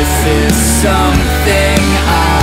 This is something I